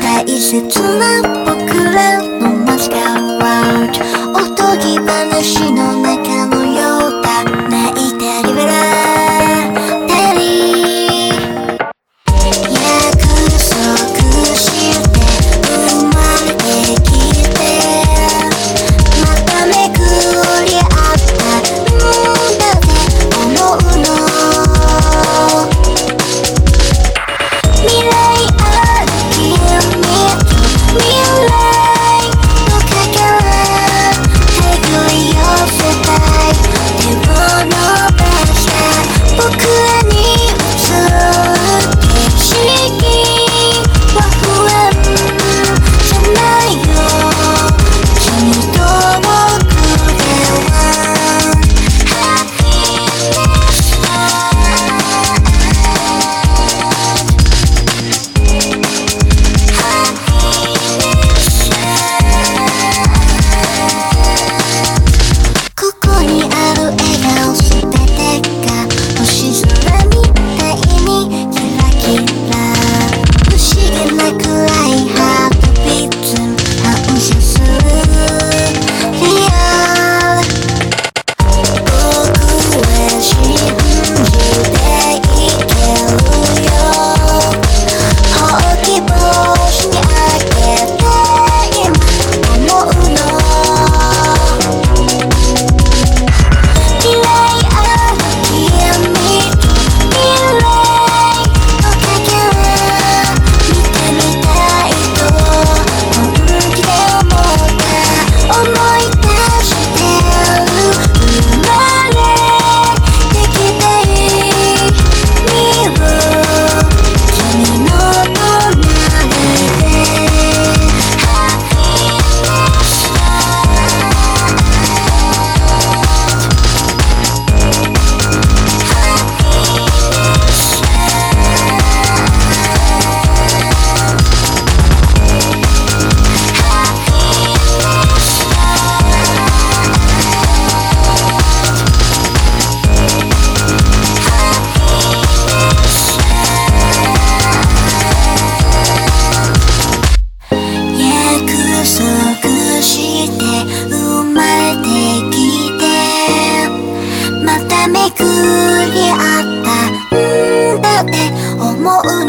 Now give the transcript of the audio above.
大切な僕らのマスカワーおとぎ話の中巡り合った。んだって思う